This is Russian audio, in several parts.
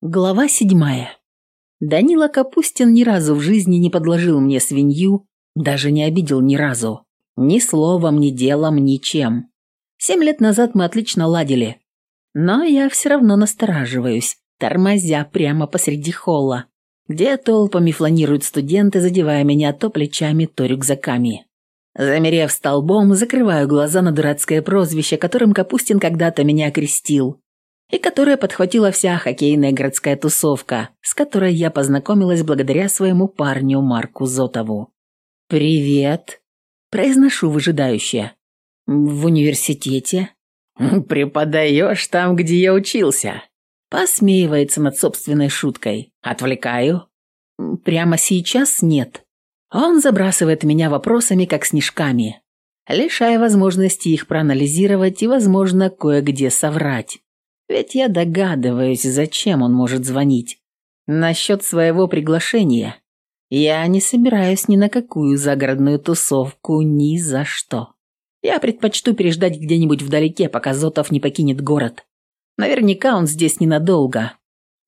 Глава седьмая. Данила Капустин ни разу в жизни не подложил мне свинью, даже не обидел ни разу. Ни словом, ни делом, ничем. Семь лет назад мы отлично ладили. Но я все равно настораживаюсь, тормозя прямо посреди холла, где толпами фланируют студенты, задевая меня то плечами, то рюкзаками. Замерев столбом, закрываю глаза на дурацкое прозвище, которым Капустин когда-то меня окрестил, и которое подхватила вся хоккейная городская тусовка, с которой я познакомилась благодаря своему парню Марку Зотову. «Привет», – произношу выжидающе. «В университете?» «Преподаешь там, где я учился», – посмеивается над собственной шуткой. «Отвлекаю?» «Прямо сейчас нет». Он забрасывает меня вопросами, как снежками, лишая возможности их проанализировать и, возможно, кое-где соврать. Ведь я догадываюсь, зачем он может звонить. Насчет своего приглашения. Я не собираюсь ни на какую загородную тусовку ни за что. Я предпочту переждать где-нибудь вдалеке, пока Зотов не покинет город. Наверняка он здесь ненадолго,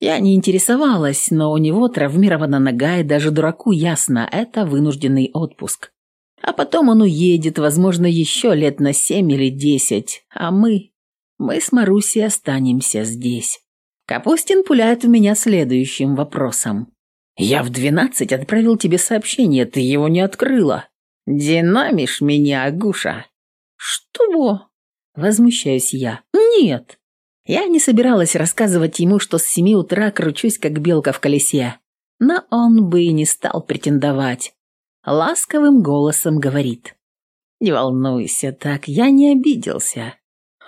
я не интересовалась, но у него травмирована нога, и даже дураку ясно, это вынужденный отпуск. А потом он уедет, возможно, еще лет на семь или десять, а мы... Мы с Марусей останемся здесь. Капустин пуляет в меня следующим вопросом. «Я в двенадцать отправил тебе сообщение, ты его не открыла. Динамишь меня, Агуша». «Что?» Возмущаюсь я. «Нет». Я не собиралась рассказывать ему, что с семи утра кручусь, как белка в колесе. Но он бы и не стал претендовать. Ласковым голосом говорит. «Не волнуйся так, я не обиделся».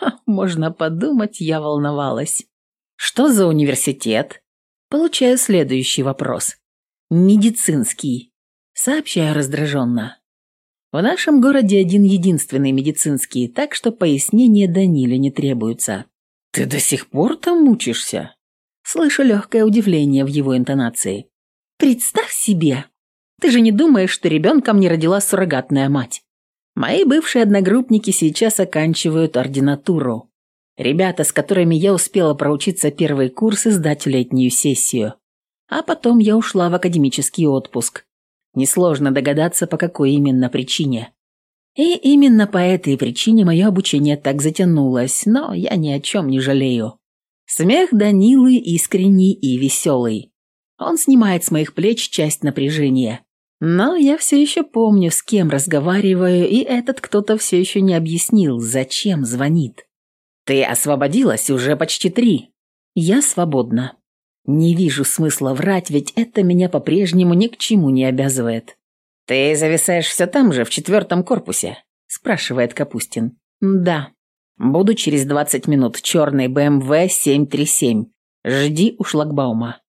Можно подумать, я волновалась. «Что за университет?» Получаю следующий вопрос. «Медицинский». Сообщаю раздраженно. В нашем городе один единственный медицинский, так что пояснения Даниле не требуются. «Ты до сих пор там мучишься?» Слышу легкое удивление в его интонации. «Представь себе! Ты же не думаешь, что ребенком не родила суррогатная мать? Мои бывшие одногруппники сейчас оканчивают ординатуру. Ребята, с которыми я успела проучиться первый курс и сдать летнюю сессию. А потом я ушла в академический отпуск. Несложно догадаться, по какой именно причине. И именно по этой причине мое обучение так затянулось, но я ни о чем не жалею. Смех Данилы искренний и веселый. Он снимает с моих плеч часть напряжения. Но я все еще помню, с кем разговариваю, и этот кто-то все еще не объяснил, зачем звонит. «Ты освободилась уже почти три». «Я свободна. Не вижу смысла врать, ведь это меня по-прежнему ни к чему не обязывает. «Ты зависаешь все там же, в четвертом корпусе?» – спрашивает Капустин. «Да. Буду через двадцать минут. Черный БМВ 737. Жди у шлагбаума».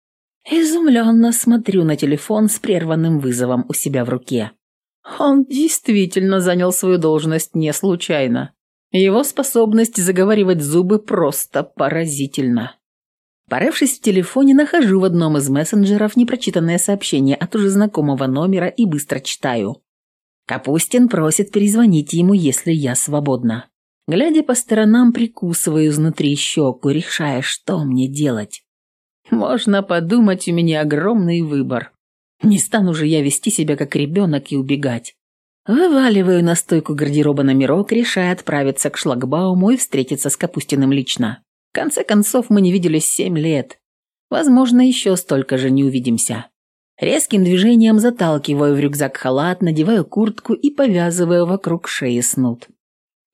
Изумленно смотрю на телефон с прерванным вызовом у себя в руке. Он действительно занял свою должность не случайно. Его способность заговаривать зубы просто поразительна. Порывшись в телефоне, нахожу в одном из мессенджеров непрочитанное сообщение от уже знакомого номера и быстро читаю. Капустин просит перезвонить ему, если я свободна. Глядя по сторонам, прикусываю изнутри щеку, решая, что мне делать. Можно подумать, у меня огромный выбор. Не стану же я вести себя как ребенок и убегать. Вываливаю на стойку гардероба номерок, решая отправиться к шлагбауму и встретиться с Капустиным лично конце концов, мы не виделись семь лет. Возможно, еще столько же не увидимся. Резким движением заталкиваю в рюкзак халат, надеваю куртку и повязываю вокруг шеи снуд.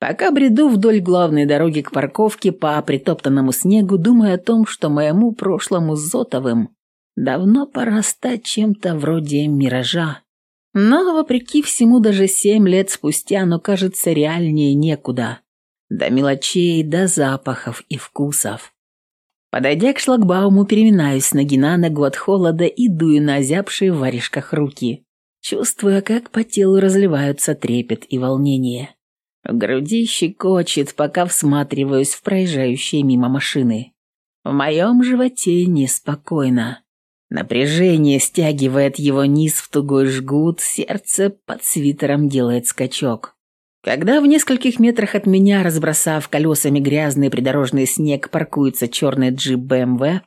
Пока бреду вдоль главной дороги к парковке по притоптанному снегу, думаю о том, что моему прошлому Зотовым давно пора стать чем-то вроде миража. Но, вопреки всему, даже семь лет спустя оно кажется реальнее некуда до мелочей, до запахов и вкусов. Подойдя к шлагбауму, переминаюсь с ноги на ногу от холода и дую на озябшие в варежках руки, чувствуя, как по телу разливаются трепет и волнение. Груди щекочет, пока всматриваюсь в проезжающие мимо машины. В моем животе неспокойно. Напряжение стягивает его низ в тугой жгут, сердце под свитером делает скачок. Когда в нескольких метрах от меня, разбросав колесами грязный придорожный снег, паркуется черный джип БМВ,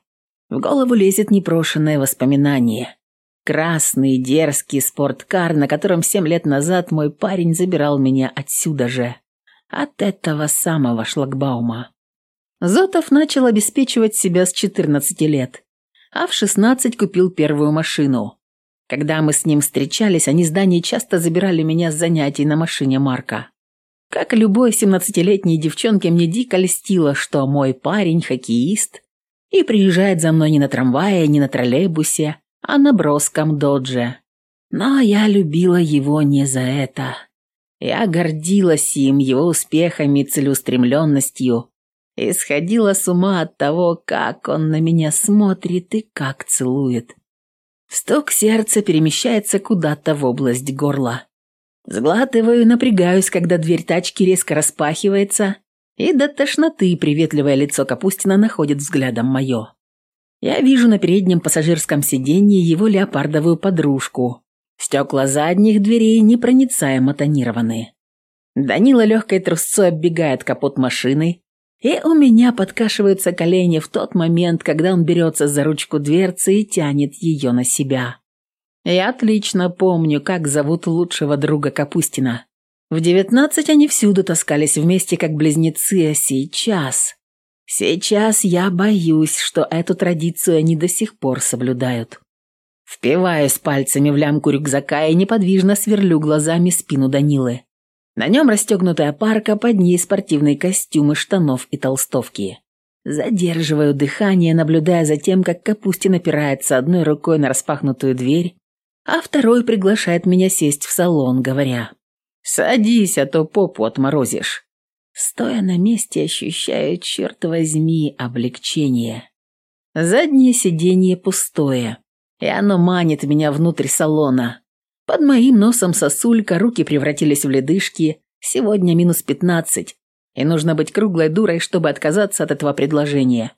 В голову лезет непрошенное воспоминание. Красный, дерзкий спорткар, на котором семь лет назад мой парень забирал меня отсюда же. От этого самого шлагбаума. Зотов начал обеспечивать себя с 14 лет, а в 16 купил первую машину. Когда мы с ним встречались, они с Даней часто забирали меня с занятий на машине Марка. Как любой 17-летней девчонке, мне дико льстило, что мой парень – хоккеист, и приезжает за мной не на трамвае, не на троллейбусе, а на броском додже. Но я любила его не за это. Я гордилась им, его успехами и целеустремленностью, и сходила с ума от того, как он на меня смотрит и как целует. Стук сердца перемещается куда-то в область горла. Сглатываю и напрягаюсь, когда дверь тачки резко распахивается, и до тошноты приветливое лицо Капустина находит взглядом мое. Я вижу на переднем пассажирском сиденье его леопардовую подружку. Стекла задних дверей непроницаемо тонированы. Данила легкой трусцой оббегает капот машины, и у меня подкашиваются колени в тот момент, когда он берется за ручку дверцы и тянет ее на себя. Я отлично помню, как зовут лучшего друга Капустина. В девятнадцать они всюду таскались вместе, как близнецы, а сейчас... Сейчас я боюсь, что эту традицию они до сих пор соблюдают. Впиваюсь пальцами в лямку рюкзака и неподвижно сверлю глазами спину Данилы. На нем расстегнутая парка, под ней спортивные костюмы, штанов и толстовки. Задерживаю дыхание, наблюдая за тем, как Капустин опирается одной рукой на распахнутую дверь, а второй приглашает меня сесть в салон, говоря «Садись, а то попу отморозишь». Стоя на месте, ощущаю, черт возьми, облегчение. Заднее сиденье пустое, и оно манит меня внутрь салона. Под моим носом сосулька, руки превратились в ледышки, сегодня минус пятнадцать, и нужно быть круглой дурой, чтобы отказаться от этого предложения.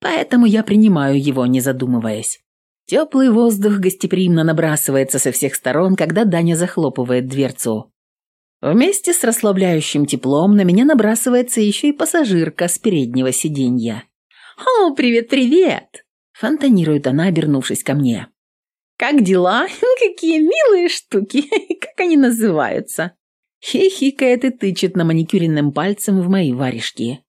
Поэтому я принимаю его, не задумываясь. Теплый воздух гостеприимно набрасывается со всех сторон, когда Даня захлопывает дверцу. Вместе с расслабляющим теплом на меня набрасывается еще и пассажирка с переднего сиденья. «О, привет-привет!» – фонтанирует она, обернувшись ко мне. «Как дела? Какие милые штуки! Как они называются?» Хихикает и тычет на маникюренным пальцем в мои варежки.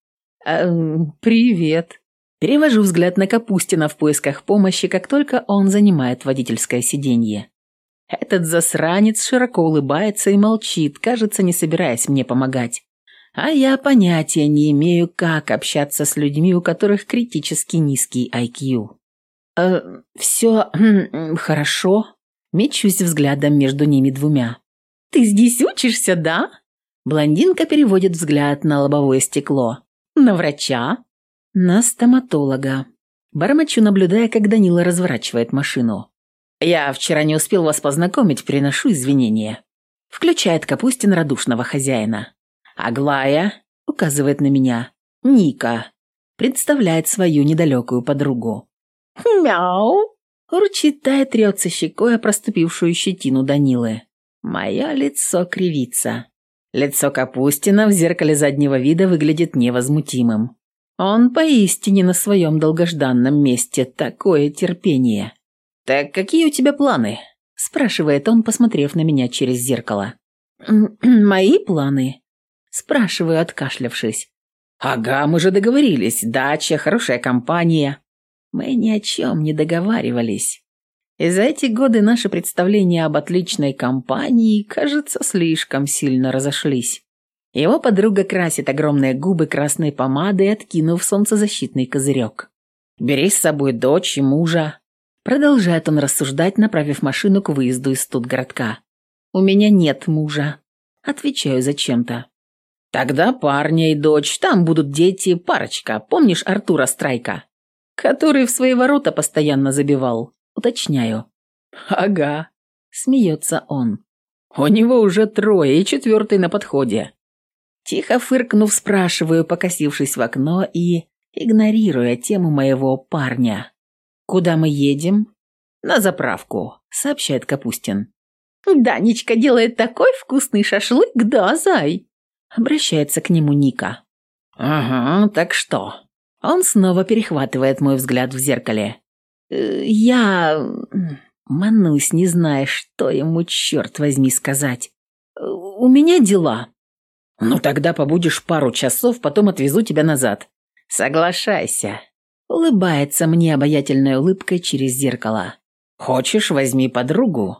«Эм, привет!» Перевожу взгляд на Капустина в поисках помощи, как только он занимает водительское сиденье. Этот засранец широко улыбается и молчит, кажется, не собираясь мне помогать. А я понятия не имею, как общаться с людьми, у которых критически низкий IQ. «Э, «Все хорошо», – мечусь взглядом между ними двумя. «Ты здесь учишься, да?» Блондинка переводит взгляд на лобовое стекло. «На врача?» «На стоматолога». Бормочу, наблюдая, как Данила разворачивает машину. «Я вчера не успел вас познакомить, приношу извинения». Включает Капустин радушного хозяина. «Аглая», — указывает на меня, — «Ника», представляет свою недалекую подругу. «Мяу!» — урчит та и трется щекой о проступившую щетину Данилы. Мое лицо кривится. Лицо Капустина в зеркале заднего вида выглядит невозмутимым. Он поистине на своем долгожданном месте такое терпение. «Так какие у тебя планы?» – спрашивает он, посмотрев на меня через зеркало. «Мои планы?» – спрашиваю, откашлявшись. «Ага, мы же договорились. Дача, хорошая компания». Мы ни о чем не договаривались. И за эти годы наши представления об отличной компании, кажется, слишком сильно разошлись. Его подруга красит огромные губы красной помадой, откинув солнцезащитный козырек. «Бери с собой дочь и мужа, Продолжает он рассуждать, направив машину к выезду из студгородка. «У меня нет мужа». Отвечаю зачем-то. «Тогда парня и дочь, там будут дети, парочка. Помнишь Артура Страйка?» «Который в свои ворота постоянно забивал». Уточняю. «Ага», — смеется он. «У него уже трое и четвертый на подходе». Тихо фыркнув, спрашиваю, покосившись в окно и игнорируя тему моего парня. «Куда мы едем?» «На заправку», — сообщает Капустин. «Данечка делает такой вкусный шашлык, да, зай?» Обращается к нему Ника. «Ага, так что?» Он снова перехватывает мой взгляд в зеркале. Э, я... Манусь, не зная, что ему, черт возьми, сказать. Э, у меня дела. Ну тогда побудешь пару часов, потом отвезу тебя назад. Соглашайся. Улыбается мне обаятельной улыбкой через зеркало. Хочешь, возьми подругу.